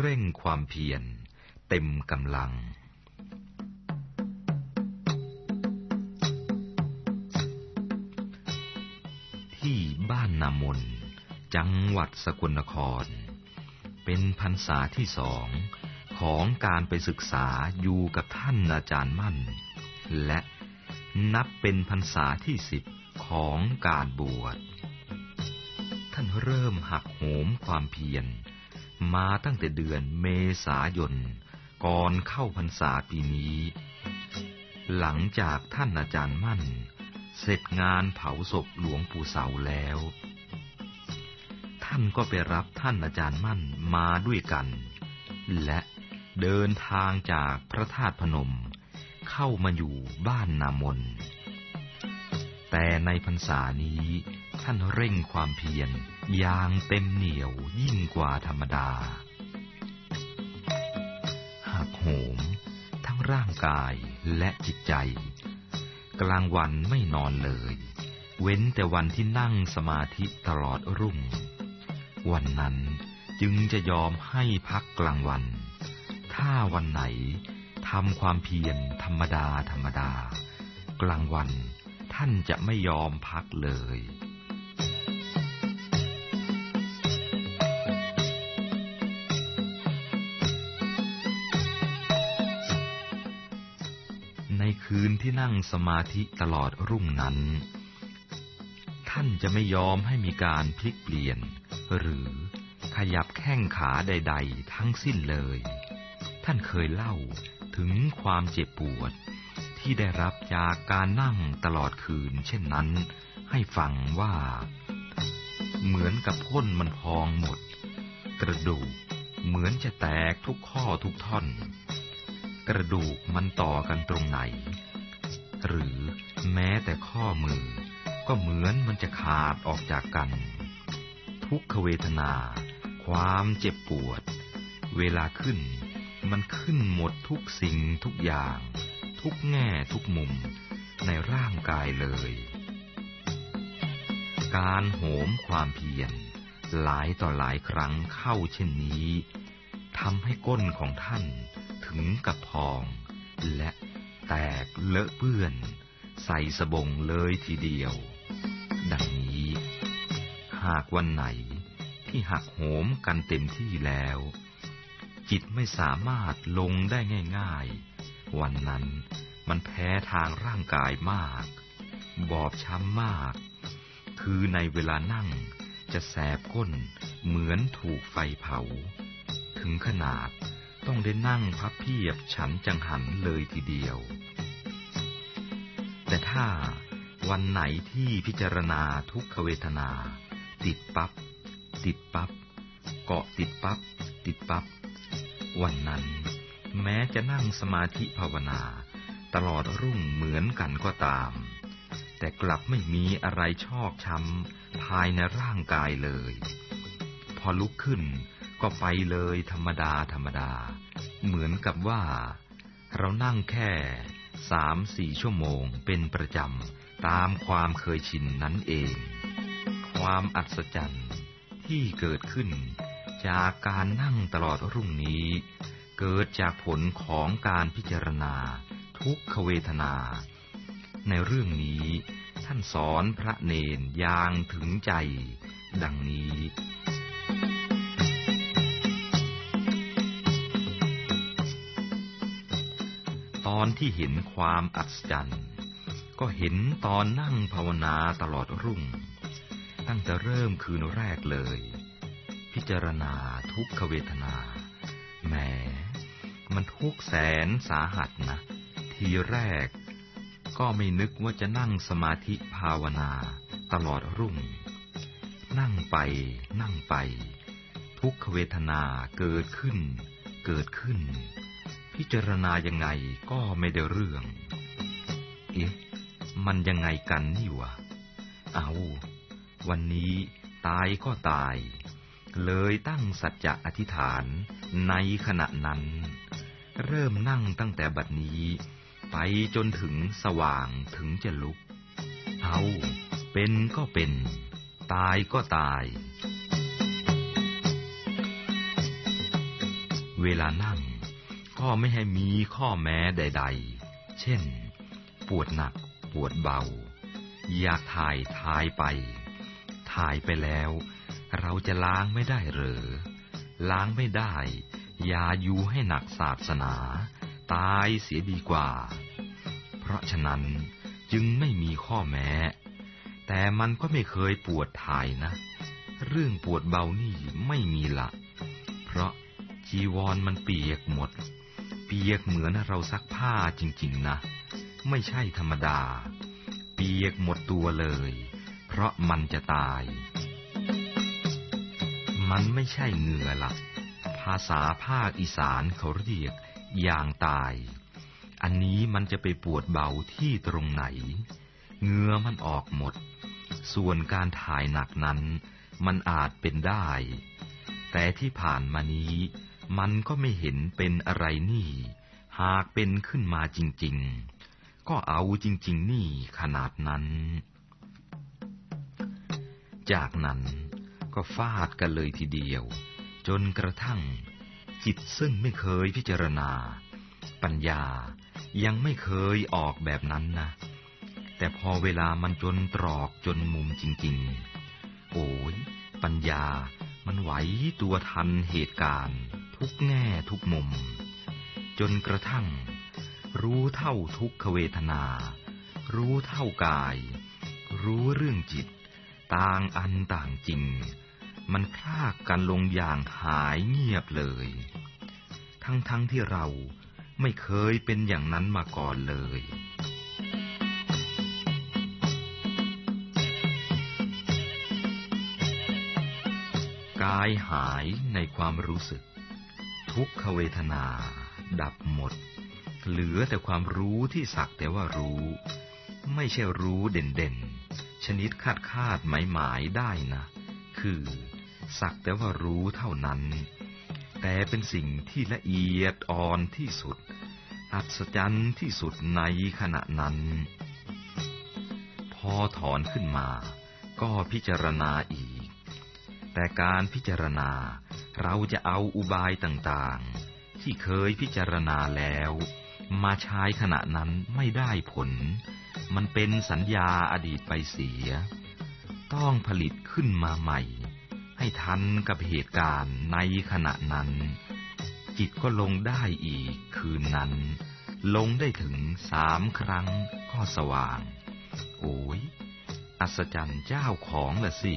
เร่งความเพียร เต็มกำลัง ที่บ้านนามน จังหวัดสกลนคร เป็นพรรษาที่สองของการไปศึกษาอยู่กับท่านอาจารย์มั่น และนับเป็นพรรษาที่สิบของการบวช ท่านเริ่มหักโหมความเพียร มาตั้งแต่เดือนเมษายน ก่อนเข้าพรรษาปีนี้ หลังจากท่านอาจารย์มั่น เสร็จงานเผาศพหลวงปู่เสาแล้ว ท่านก็ไปรับท่านอาจารย์มั่นมาด้วยกัน และเดินทางจากพระธาตุพนม เข้ามาอยู่บ้านนามน แต่ในพรรษานี้ท่านเร่งความเพียร อย่างเต็มเหนียวยิ่งกว่าธรรมดา หักโหม ทั้งร่างกายและจิตใจ กลางวันไม่นอนเลย เว้นแต่วันที่นั่งสมาธิตลอดรุ่ง วันนั้นจึงจะยอมให้พักกลางวัน ถ้าวันไหนทำความเพียรธรรมดาธรรมดา กลางวันท่านจะไม่ยอมพักเลย ในคืนที่นั่งสมาธิตลอดรุ่งนั้น ท่านจะไม่ยอมให้มีการพลิกเปลี่ยน หรือขยับแข้งขาใด ๆ ทั้งสิ้นเลย ท่านเคยเล่าถึงความเจ็บปวด ที่ได้รับจากการนั่งตลอดคืน เช่นนั้น ให้ฟังว่า เหมือนกับพ้นมันพองหมด กระดูกเหมือนจะแตกทุกข้อทุกท่อน กระดูกมันต่อกันตรงไหน หรือแม้แต่ข้อมือ ก็เหมือนมันจะขาดออกจากกัน ทุกขเวทนา ความเจ็บปวด เวลาขึ้น มันขึ้นหมดทุกสิ่งทุกอย่าง ทุกแง่ทุกมุมในร่างกายเลย การโหมความเพียรหลายต่อหลายครั้งเข้าเช่นนี้ทำให้ก้นของท่าน ถึงกับพอง และแตกเลอะเปื้อน ใส่สบงเลยทีเดียว ดังนี้ หากวันไหนที่หักโหมกันเต็มที่แล้ว จิตไม่สามารถลงได้ง่าย ๆ วันนั้นมันแพ้ทางร่างกายมาก บอบช้ำมาก คือในเวลานั่งจะแสบก้นเหมือนถูกไฟเผา ถึงขนาด ต้องได้นั่งพับเพียบฉันจังหันเลยทีเดียว แต่ถ้าวันไหนที่พิจารณาทุกขเวทนา ติดปับ๊บติดปับ๊บเกาะติดปับ๊บติดปับ๊บวันนั้น แม้จะนั่งสมาธิภาวนา ตลอดรุ่งเหมือนกันก็ตาม แต่กลับไม่มีอะไรชอกช้ำภายในร่างกายเลย พอลุกขึ้น ก็ไปเลยธรรมดาธรรมดา เหมือนกับว่า เรานั่งแค่สามสี่ชั่วโมงเป็นประจำตามความเคยชินนั้นเอง ความอัศจรรย์ที่เกิดขึ้น จากการนั่งตลอดรุ่งนี้ เกิดจากผลของการพิจารณา ทุกขเวทนา ในเรื่องนี้ท่านสอนพระเนนอย่างถึงใจ ดังนี้ อนที่เห็นความอัศจรรย์ ก็เห็นตอนนั่งภาวนาตลอดรุ่ง ตั้งแต่เริ่มคืนแรกเลย พิจารณาทุกขเวทนา แหม มันทุกแสนสาหัสนะ ทีแรกก็ไม่นึกว่าจะนั่งสมาธิภาวนาตลอดรุ่ง นั่งไป นั่งไป ทุกขเวทนาเกิดขึ้น เกิดขึ้น พิจารณายังไงก็ไม่ได้เรื่อง เอ๊ะ มันยังไงกันนี่วะ เอาวันนี้ตายก็ตาย เลยตั้งสัจจะอธิษฐานในขณะนั้น เริ่มนั่งตั้งแต่บัดนี้ ไปจนถึงสว่างถึงจะลุก เอาเป็นก็เป็น ตายก็ตาย เวลานั่ง ก็ไม่ให้มีข้อแม้ใด ๆ เช่น ปวดหนัก ปวดเบา อยากถ่ายถ่ายไป ถ่ายไปแล้ว เราจะล้างไม่ได้หรือล้างไม่ได้ อย่าอยู่ให้หนักศาสนา ตายเสียดีกว่า เพราะฉะนั้นจึงไม่มีข้อแม้ แต่มันก็ไม่เคยปวดถ่ายนะ เรื่องปวดเบานี่ไม่มีละ เพราะจีวรมันเปียกหมด เปียกเหมือนเราซักผ้าจริงๆนะ ไม่ใช่ธรรมดา เปียกหมดตัวเลย เพราะมันจะตาย มันไม่ใช่เหงื่อหลัก ภาษาภาคอีสานเขาเรียกอย่างตาย อันนี้มันจะไปปวดเบาที่ตรงไหน เหงื่อมันออกหมด ส่วนการถ่ายหนักนั้น มันอาจเป็นได้ แต่ที่ผ่านมานี้ มันก็ไม่เห็นเป็นอะไรนี่ หากเป็นขึ้นมาจริง ๆ ก็เอาจริง ๆ นี่ขนาดนั้น จากนั้นก็ฟาดกันเลยทีเดียว จนกระทั่ง จิตซึ่งไม่เคยพิจารณา ปัญญายังไม่เคยออกแบบนั้นนะ แต่พอเวลามันจนตรอกจนมุมจริง ๆ โอ้ยปัญญามันไหวตัวทันเหตุการณ์ ทุกแง่ทุกมุม จนกระทั่ง รู้เท่าทุกขเวทนา รู้เท่ากาย รู้เรื่องจิต ต่างอันต่างจริง มันพรากกันลงอย่างหายเงียบเลย ทั้งๆทที่เราไม่เคยเป็นอย่างนั้นมาก่อนเลยกายหายในความรู้สึก ทุกขเวทนา ดับหมด เหลือแต่ความรู้ที่สักแต่ว่ารู้ ไม่ใช่รู้เด่นๆ ชนิดคาดคาดหมายหมายได้นะ คือสักแต่ว่ารู้เท่านั้น แต่เป็นสิ่งที่ละเอียดอ่อนที่สุด อัศจรรย์ที่สุดในขณะนั้น พอถอนขึ้นมา ก็พิจารณาอีก แต่การพิจารณา เราจะเอาอุบายต่างๆ ที่เคยพิจารณาแล้ว มาใช้ขณะนั้นไม่ได้ผล มันเป็นสัญญาอดีตไปเสีย ต้องผลิตขึ้นมาใหม่ ให้ทันกับเหตุการณ์ในขณะนั้น จิตก็ลงได้อีกคืนนั้น ลงได้ถึงสามครั้งก็สว่าง โอ้ยอัศจรรย์เจ้าของละสิ